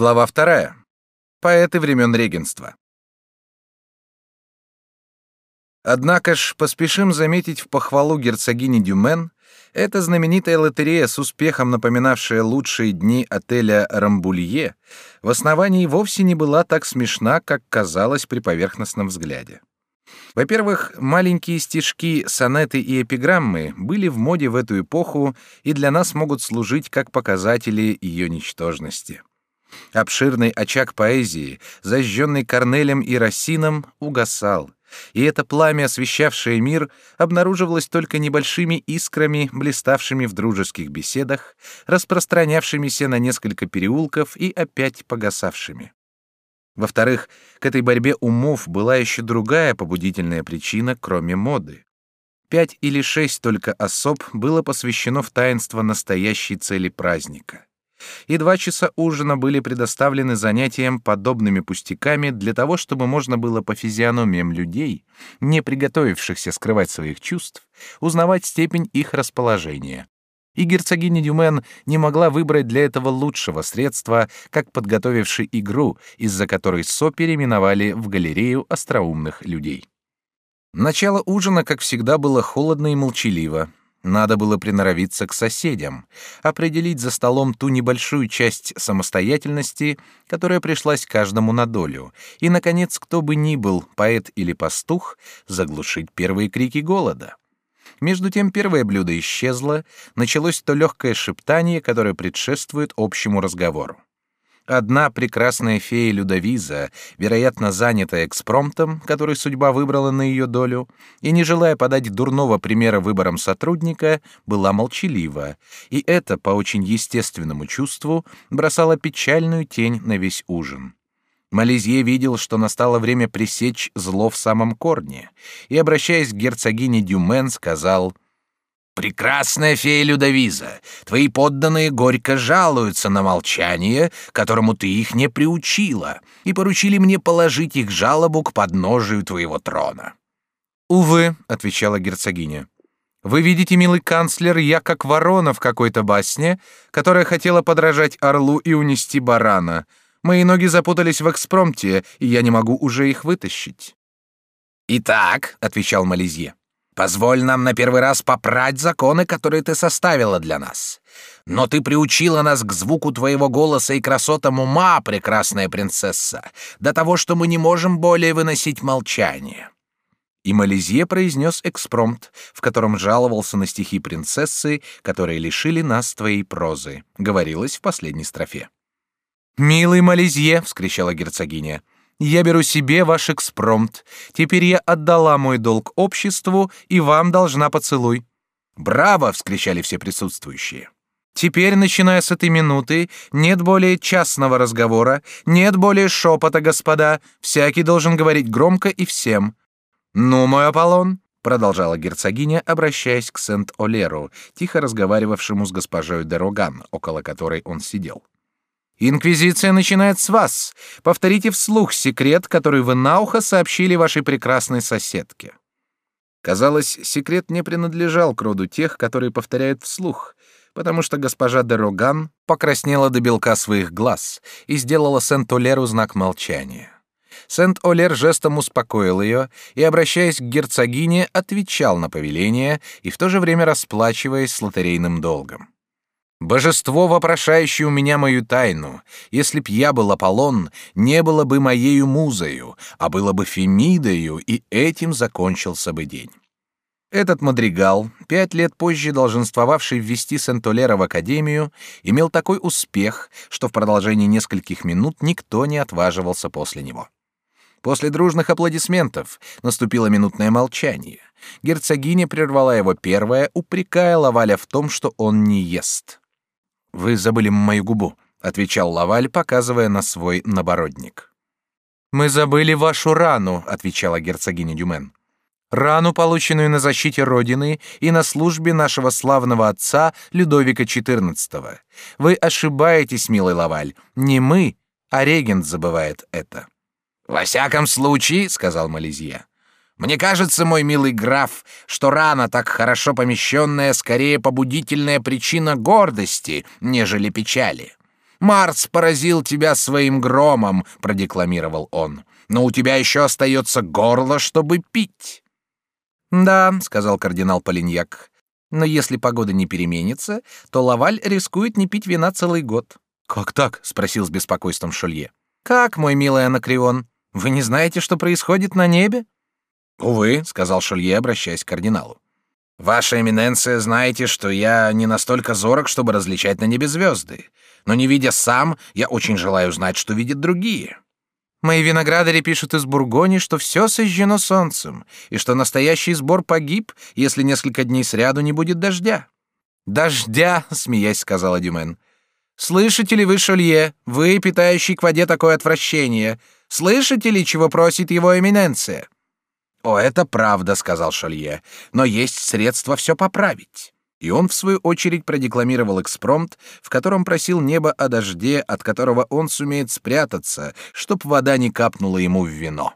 Глава вторая. Поэты времен регенства. Однако ж поспешим заметить в похвалу герцогини Дюмен, эта знаменитая лотерея с успехом напоминавшая лучшие дни отеля Рамбулье, в основании вовсе не была так смешна, как казалось при поверхностном взгляде. Во-первых, маленькие стишки, сонеты и эпиграммы были в моде в эту эпоху и для нас могут служить как показатели ее ничтожности. Обширный очаг поэзии, зажженный Корнелем и Рассином, угасал, и это пламя, освещавшее мир, обнаруживалось только небольшими искрами, блиставшими в дружеских беседах, распространявшимися на несколько переулков и опять погасавшими. Во-вторых, к этой борьбе умов была еще другая побудительная причина, кроме моды. Пять или шесть только особ было посвящено в таинство настоящей цели праздника и два часа ужина были предоставлены занятиям подобными пустяками для того, чтобы можно было по физиономиям людей, не приготовившихся скрывать своих чувств, узнавать степень их расположения. И герцогиня Дюмен не могла выбрать для этого лучшего средства, как подготовивший игру, из-за которой Со переименовали в галерею остроумных людей. Начало ужина, как всегда, было холодно и молчаливо, надо было приноровиться к соседям, определить за столом ту небольшую часть самостоятельности, которая пришлась каждому на долю, и, наконец, кто бы ни был, поэт или пастух, заглушить первые крики голода. Между тем первое блюдо исчезло, началось то легкое шептание, которое предшествует общему разговору. Одна прекрасная фея Людовиза, вероятно, занятая экспромтом, который судьба выбрала на ее долю, и не желая подать дурного примера выбором сотрудника, была молчалива, и это, по очень естественному чувству, бросало печальную тень на весь ужин. Малезье видел, что настало время пресечь зло в самом корне, и, обращаясь к герцогине Дюмен, сказал — Прекрасная фея Людовиза, твои подданные горько жалуются на молчание, которому ты их не приучила, и поручили мне положить их жалобу к подножию твоего трона. Увы, отвечала герцогиня. Вы видите, милый канцлер, я как ворона в какой-то басне, которая хотела подражать орлу и унести барана. Мои ноги запутались в экспромте, и я не могу уже их вытащить. Итак, отвечал Малезье, Позволь нам на первый раз попрать законы, которые ты составила для нас. Но ты приучила нас к звуку твоего голоса и красотам ума, прекрасная принцесса, до того, что мы не можем более выносить молчание». И Малезье произнес экспромт, в котором жаловался на стихи принцессы, которые лишили нас твоей прозы, говорилось в последней строфе. «Милый Малезье!» — вскричала герцогиня — я беру себе ваш экспромт. Теперь я отдала мой долг обществу, и вам должна поцелуй». «Браво!» — вскричали все присутствующие. Теперь, начиная с этой минуты, нет более частного разговора, нет более шепота, господа. Всякий должен говорить громко и всем. Ну, мой Аполлон, продолжала герцогиня, обращаясь к Сент-Олеру, тихо разговаривавшему с госпожой де Роган, около которой он сидел. Инквизиция начинает с вас. Повторите вслух секрет, который вы на ухо сообщили вашей прекрасной соседке. Казалось, секрет не принадлежал к роду тех, которые повторяют вслух, потому что госпожа де Роган покраснела до белка своих глаз и сделала Сент-Олеру знак молчания. Сент-Олер жестом успокоил ее и, обращаясь к герцогине, отвечал на повеление и в то же время расплачиваясь с лотерейным долгом. Божество, вопрошающее у меня мою тайну, если б я был Аполлон, не было бы моею музою, а было бы Фемидою, и этим закончился бы день. Этот мадригал, пять лет позже долженствовавший ввести Сент-Олера в академию, имел такой успех, что в продолжении нескольких минут никто не отваживался после него. После дружных аплодисментов наступило минутное молчание. Герцогиня прервала его первая, упрекая Лаваля в том, что он не ест. Вы забыли мою губу, отвечал Лаваль, показывая на свой набородник. Мы забыли вашу рану, отвечала герцогиня Дюмен. Рану, полученную на защите родины и на службе нашего славного отца Людовика XIV. Вы ошибаетесь, милый Лаваль. Не мы, а регент забывает это. Во всяком случае, сказал Малезье, мне кажется, мой милый граф, что рана, так хорошо помещенная, скорее побудительная причина гордости, нежели печали. Марс поразил тебя своим громом, продекламировал он. Но у тебя еще остается горло, чтобы пить. Да, сказал кардинал Полиньяк. Но если погода не переменится, то Лаваль рискует не пить вина целый год. Как так? спросил с беспокойством Шолье. Как, мой милый Анакреон? Вы не знаете, что происходит на небе? Увы, сказал Шолье, обращаясь к кардиналу. Ваша эминенция, знаете, что я не настолько зорок, чтобы различать на небе звезды. Но не видя сам, я очень желаю знать, что видят другие. Мои виноградари пишут из Бургони, что все сожжено солнцем, и что настоящий сбор погиб, если несколько дней сряду не будет дождя. Дождя, смеясь, сказала Дюмен. Слышите ли вы, Шолье, вы, питающий к воде такое отвращение, слышите ли, чего просит его эминенция? О, это правда, сказал Шолье, но есть средства все поправить. И он, в свою очередь, продекламировал экспромт, в котором просил небо о дожде, от которого он сумеет спрятаться, чтоб вода не капнула ему в вино.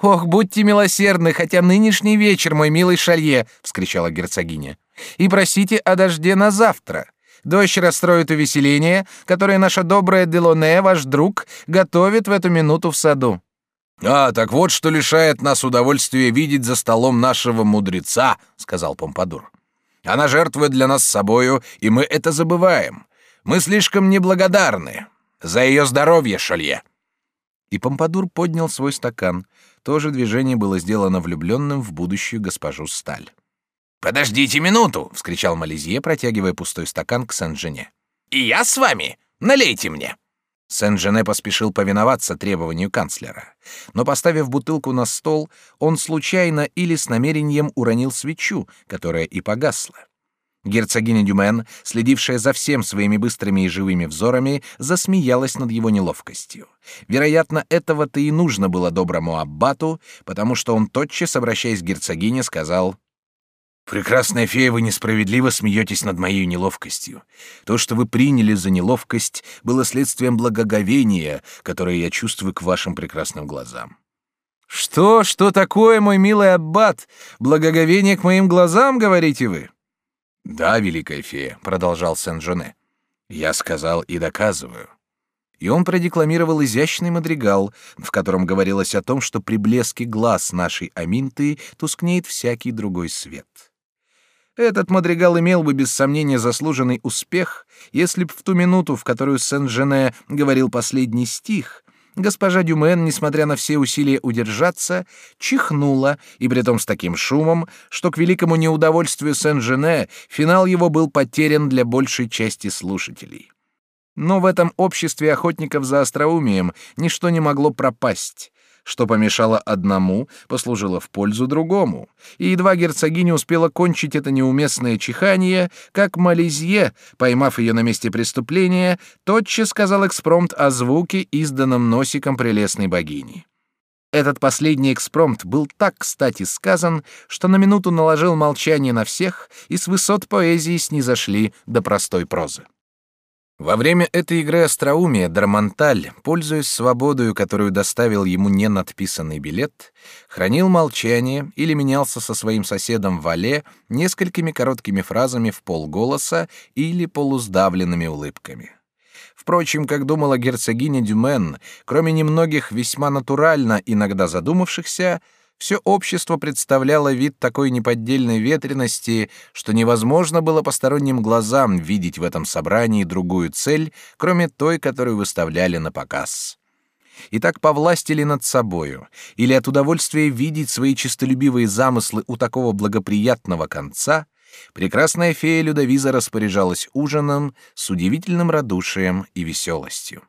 «Ох, будьте милосердны, хотя нынешний вечер, мой милый Шалье!» — вскричала герцогиня. «И просите о дожде на завтра. Дождь расстроит увеселение, которое наша добрая Делоне, ваш друг, готовит в эту минуту в саду». «А, так вот, что лишает нас удовольствия видеть за столом нашего мудреца», — сказал Помпадур. Она жертвует для нас собою, и мы это забываем. Мы слишком неблагодарны. За ее здоровье, Шолье!» И Помпадур поднял свой стакан. То же движение было сделано влюбленным в будущую госпожу Сталь. «Подождите минуту!» — вскричал Малезье, протягивая пустой стакан к Сен-Жене. «И я с вами! Налейте мне!» Сен-Жене поспешил повиноваться требованию канцлера, но поставив бутылку на стол, он случайно или с намерением уронил свечу, которая и погасла. Герцогиня Дюмен, следившая за всем своими быстрыми и живыми взорами, засмеялась над его неловкостью. Вероятно, этого-то и нужно было доброму аббату, потому что он тотчас, обращаясь к герцогине, сказал Прекрасная фея, вы несправедливо смеетесь над моей неловкостью. То, что вы приняли за неловкость, было следствием благоговения, которое я чувствую к вашим прекрасным глазам. Что, что такое, мой милый аббат? Благоговение к моим глазам, говорите вы? Да, великая фея, продолжал Сен-Жоне. Я сказал и доказываю. И он продекламировал изящный мадригал, в котором говорилось о том, что при блеске глаз нашей Аминты тускнеет всякий другой свет. Этот мадригал имел бы без сомнения заслуженный успех, если б в ту минуту, в которую Сен-Жене говорил последний стих, госпожа Дюмен, несмотря на все усилия удержаться, чихнула, и притом с таким шумом, что к великому неудовольствию Сен-Жене финал его был потерян для большей части слушателей. Но в этом обществе охотников за остроумием ничто не могло пропасть. Что помешало одному, послужило в пользу другому. И едва герцогиня успела кончить это неуместное чихание, как Малезье, поймав ее на месте преступления, тотчас сказал экспромт о звуке, изданном носиком прелестной богини. Этот последний экспромт был так кстати сказан, что на минуту наложил молчание на всех, и с высот поэзии снизошли до простой прозы. Во время этой игры остроумия Дармонталь, пользуясь свободою, которую доставил ему ненадписанный билет, хранил молчание или менялся со своим соседом Вале несколькими короткими фразами в полголоса или полусдавленными улыбками. Впрочем, как думала герцогиня Дюмен, кроме немногих весьма натурально иногда задумавшихся, все общество представляло вид такой неподдельной ветрености, что невозможно было посторонним глазам видеть в этом собрании другую цель, кроме той, которую выставляли на показ. И так повластили над собою, или от удовольствия видеть свои честолюбивые замыслы у такого благоприятного конца, прекрасная фея Людовиза распоряжалась ужином с удивительным радушием и веселостью.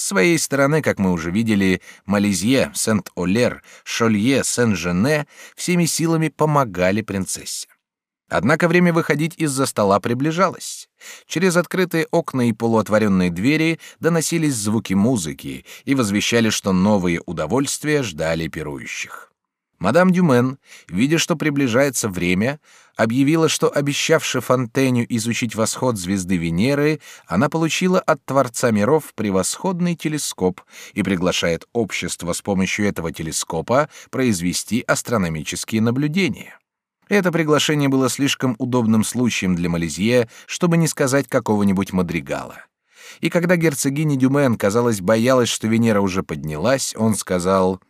С своей стороны, как мы уже видели, Малезье, Сент-Олер, Шолье, Сен-Жене всеми силами помогали принцессе. Однако время выходить из-за стола приближалось. Через открытые окна и полуотворенные двери доносились звуки музыки и возвещали, что новые удовольствия ждали пирующих. Мадам Дюмен, видя, что приближается время, объявила, что, обещавши Фонтеню изучить восход звезды Венеры, она получила от Творца миров превосходный телескоп и приглашает общество с помощью этого телескопа произвести астрономические наблюдения. Это приглашение было слишком удобным случаем для Малезье, чтобы не сказать какого-нибудь мадригала. И когда герцогиня Дюмен, казалось, боялась, что Венера уже поднялась, он сказал...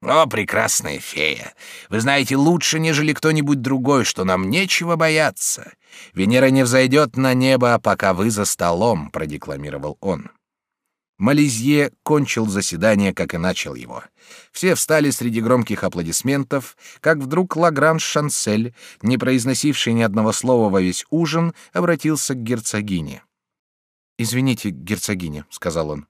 «О, прекрасная фея! Вы знаете лучше, нежели кто-нибудь другой, что нам нечего бояться. Венера не взойдет на небо, пока вы за столом», — продекламировал он. Мализье кончил заседание, как и начал его. Все встали среди громких аплодисментов, как вдруг Лагранж Шансель, не произносивший ни одного слова во весь ужин, обратился к герцогине. «Извините, герцогиня», — сказал он.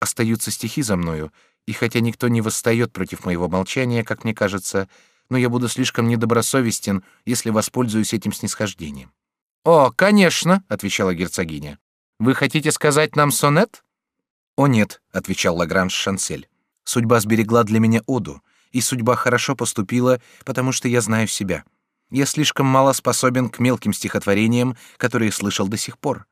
«Остаются стихи за мною, и хотя никто не восстает против моего молчания, как мне кажется, но я буду слишком недобросовестен, если воспользуюсь этим снисхождением». «О, конечно», — отвечала герцогиня. «Вы хотите сказать нам сонет?» «О нет», — отвечал Лагранж Шансель. «Судьба сберегла для меня оду, и судьба хорошо поступила, потому что я знаю себя. Я слишком мало способен к мелким стихотворениям, которые слышал до сих пор.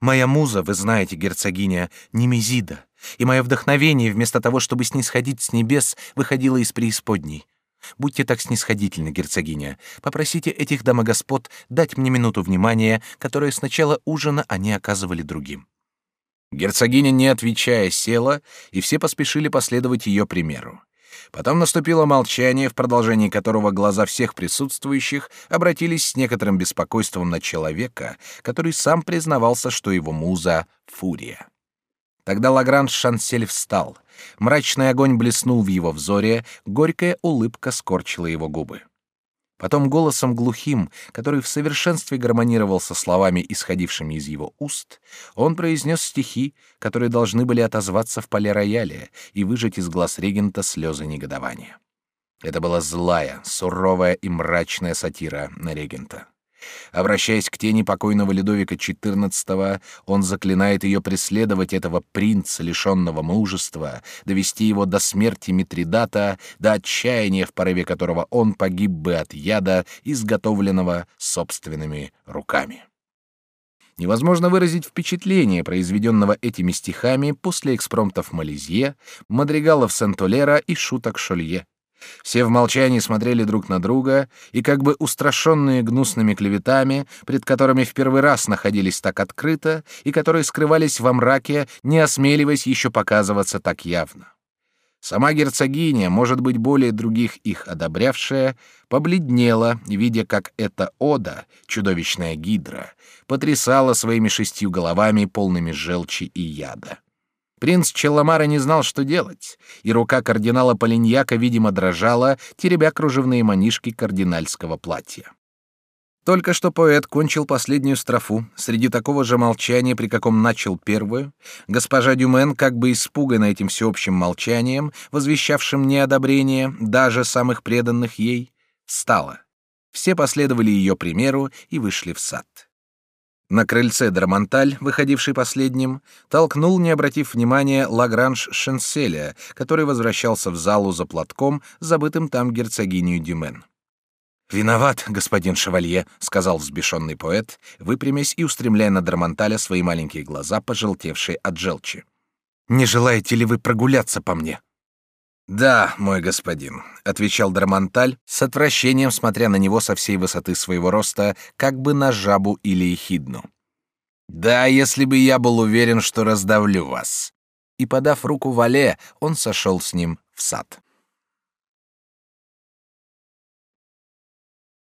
Моя муза, вы знаете, герцогиня, Немезида, и мое вдохновение, вместо того, чтобы снисходить с небес, выходило из преисподней. Будьте так снисходительны, герцогиня. Попросите этих дамогоспод дать мне минуту внимания, которое с начала ужина они оказывали другим. Герцогиня, не отвечая, села, и все поспешили последовать ее примеру. Потом наступило молчание, в продолжении которого глаза всех присутствующих обратились с некоторым беспокойством на человека, который сам признавался, что его муза — фурия. Тогда Лагранж Шансель встал. Мрачный огонь блеснул в его взоре, горькая улыбка скорчила его губы. Потом голосом глухим, который в совершенстве гармонировал со словами, исходившими из его уст, он произнес стихи, которые должны были отозваться в поле рояля и выжать из глаз регента слезы негодования. Это была злая, суровая и мрачная сатира на регента. Обращаясь к тени покойного Людовика XIV, он заклинает ее преследовать этого принца, лишенного мужества, довести его до смерти Митридата, до отчаяния, в порыве которого он погиб бы от яда, изготовленного собственными руками. Невозможно выразить впечатление, произведенного этими стихами после экспромтов Малезье, мадригалов Сент-Олера и шуток Шолье. Все в молчании смотрели друг на друга, и как бы устрашенные гнусными клеветами, пред которыми в первый раз находились так открыто, и которые скрывались во мраке, не осмеливаясь еще показываться так явно. Сама герцогиня, может быть, более других их одобрявшая, побледнела, видя, как эта ода, чудовищная гидра, потрясала своими шестью головами, полными желчи и яда. Принц Челомара не знал, что делать, и рука кардинала Полиньяка, видимо, дрожала, теребя кружевные манишки кардинальского платья. Только что поэт кончил последнюю строфу, среди такого же молчания, при каком начал первую, госпожа Дюмен, как бы испуганная этим всеобщим молчанием, возвещавшим неодобрение даже самых преданных ей, встала. Все последовали ее примеру и вышли в сад. На крыльце Драмонталь, выходивший последним, толкнул, не обратив внимания, Лагранж Шенселя, который возвращался в залу за платком, забытым там герцогиню Дюмен. «Виноват, господин шевалье», — сказал взбешенный поэт, выпрямясь и устремляя на Драмонталя свои маленькие глаза, пожелтевшие от желчи. «Не желаете ли вы прогуляться по мне?» «Да, мой господин», — отвечал Драмонталь, с отвращением смотря на него со всей высоты своего роста, как бы на жабу или ехидну. «Да, если бы я был уверен, что раздавлю вас». И, подав руку Вале, он сошел с ним в сад.